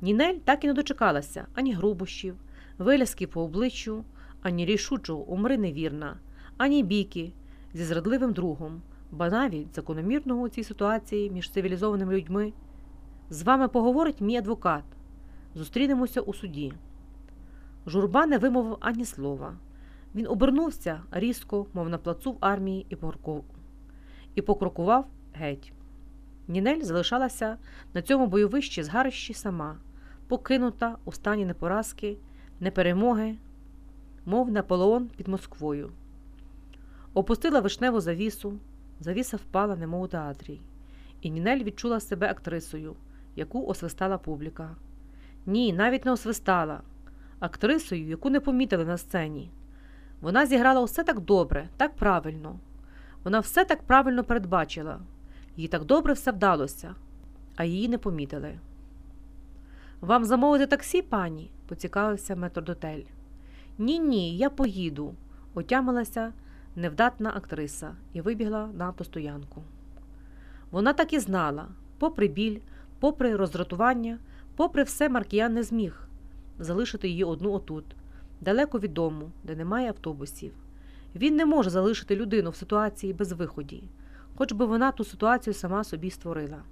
Нінель так і не дочекалася ані грубощів, виляски по обличчю, ані рішучого умри невірна, ані бійки зі зрадливим другом, ба навіть закономірного у цій ситуації між цивілізованими людьми. З вами поговорить мій адвокат. Зустрінемося у суді. Журба не вимовив ані слова. Він обернувся різко, мов на плацу в армії, і покроку- і покрокував геть. Нінель залишалася на цьому бойовищі згарищі сама, покинута у стані непоразки, неперемоги, мов Наполеон під Москвою. Опустила вишневу завісу, завіса впала, немов у театрі, і Нінель відчула себе актрисою, яку освистала публіка. Ні, навіть не освистала, актрисою, яку не помітили на сцені. Вона зіграла усе так добре, так правильно. Вона все так правильно передбачила. Їй так добре все вдалося, а її не помітили. Вам замовити таксі, пані? поцікавився метрдотель. Ні, ні, я поїду, отямилася невдатна актриса і вибігла на автостоянку. Вона так і знала, попри біль, попри роздратування, попри все Маркіян не зміг залишити її одну отут, далеко від дому, де немає автобусів. Він не може залишити людину в ситуації без виході, хоч би вона ту ситуацію сама собі створила.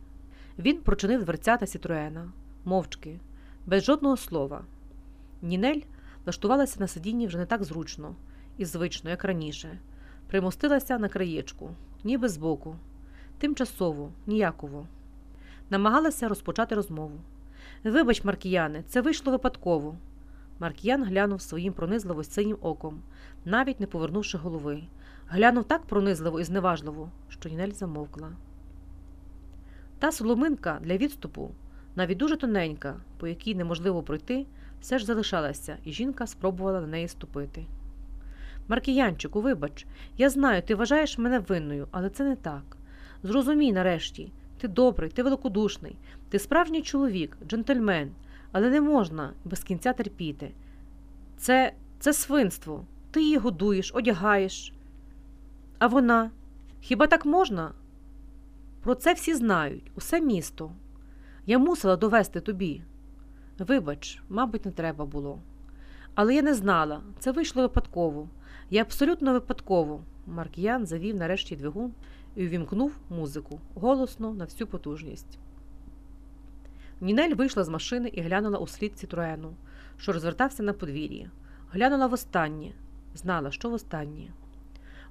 Він прочинив дверцята Сітроена, мовчки, без жодного слова. Нінель влаштувалася на сидінні вже не так зручно і звично, як раніше, примостилася на краєчку, ніби збоку, тимчасово, ніяково. Намагалася розпочати розмову. Вибач, Маркіяне, це вийшло випадково. Маркіян глянув своїм пронизливо синім оком, навіть не повернувши голови. Глянув так пронизливо і зневажливо, що Нінель замовкла. Та соломинка для відступу, навіть дуже тоненька, по якій неможливо пройти, все ж залишалася, і жінка спробувала на неї ступити. Маркіянчику, вибач, я знаю, ти вважаєш мене винною, але це не так. Зрозумій нарешті, ти добрий, ти великодушний, ти справжній чоловік, джентльмен, але не можна без кінця терпіти. Це, це свинство. Ти її годуєш, одягаєш. А вона? Хіба так можна? Про це всі знають, усе місто. Я мусила довести тобі. Вибач, мабуть, не треба було. Але я не знала, це вийшло випадково. Я абсолютно випадково. Маркіян завів нарешті двигун і увімкнув музику голосно на всю потужність. Нінель вийшла з машини і глянула у слід Цітроену, що розвертався на подвір'ї. Глянула востаннє, знала, що востаннє.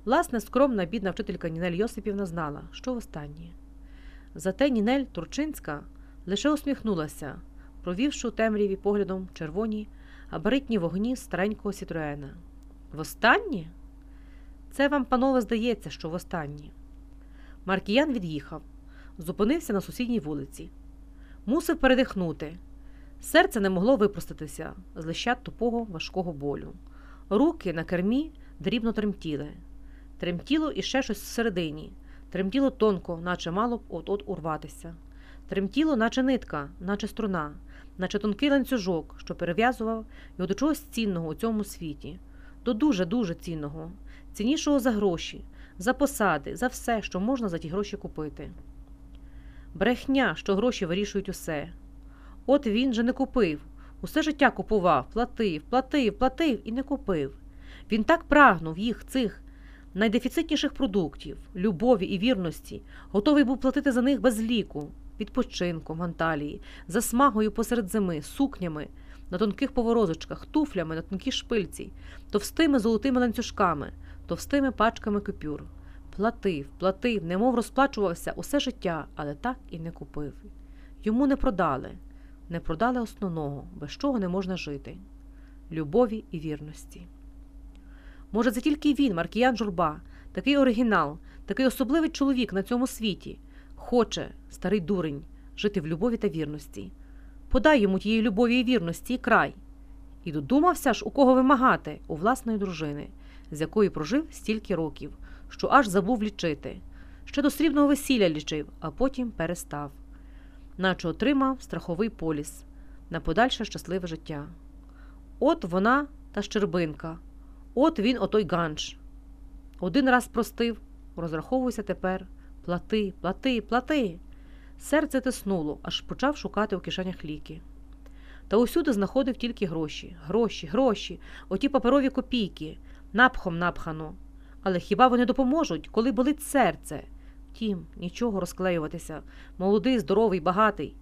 Власне, скромна бідна вчителька Нінель Йосипівна знала, що востаннє. Зате Нінель Турчинська лише усміхнулася, провівши у темряві поглядом червоні габаритні вогні старенького Сітроена. Востаннє? Це вам, панове, здається, що востаннє. Маркіян від'їхав, зупинився на сусідній вулиці. Мусив передихнути. Серце не могло випростатися з лищат тупого важкого болю. Руки на кермі дрібно тремтіли. Тремтіло іще щось всередині, тремтіло тонко, наче мало б от-от урватися. Тремтіло, наче нитка, наче струна, наче тонкий ланцюжок, що перев'язував його до чогось цінного у цьому світі, до дуже-дуже цінного, ціннішого за гроші, за посади, за все, що можна за ті гроші купити. Брехня, що гроші вирішують усе. От він же не купив, усе життя купував, платив, платив, платив і не купив. Він так прагнув їх, цих найдефіцитніших продуктів, любові і вірності, готовий був платити за них без ліку, відпочинком в Анталії, засмагою посеред зими, сукнями, на тонких поворозочках, туфлями на тонкій шпильці, товстими золотими ланцюжками, товстими пачками купюр. Платив, платив, немов розплачувався усе життя, але так і не купив. Йому не продали, не продали основного, без чого не можна жити любові і вірності. Може, це тільки він, Маркіян Журба, такий оригінал, такий особливий чоловік на цьому світі, хоче, старий дурень, жити в любові та вірності. Подай йому тієї любові і вірності і край. І додумався ж, у кого вимагати, у власної дружини, з якою прожив стільки років, що аж забув лічити. Ще до срібного весілля лічив, а потім перестав, наче отримав страховий поліс на подальше щасливе життя. От вона та щербинка, от він отой ганч. Один раз простив, розраховуйся тепер. Плати, плати, плати. Серце тиснуло, аж почав шукати у кишенях ліки. Та усюди знаходив тільки гроші, гроші, гроші, оті паперові копійки, напхом напхано. Але хіба вони допоможуть, коли болить серце? Втім, нічого розклеюватися. Молодий, здоровий, багатий.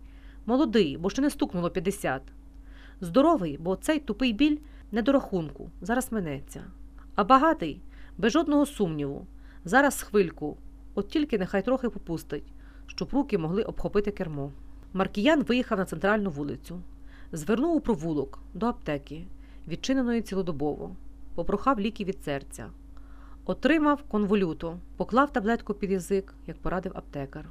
Молодий, бо ще не стукнуло 50. Здоровий, бо цей тупий біль не до рахунку, зараз минеться. А багатий, без жодного сумніву, зараз хвильку, от тільки нехай трохи попустить, щоб руки могли обхопити кермо. Маркіян виїхав на центральну вулицю, звернув у провулок до аптеки, відчиненої цілодобово, попрохав ліки від серця. Отримав конволюту, поклав таблетку під язик, як порадив аптекар.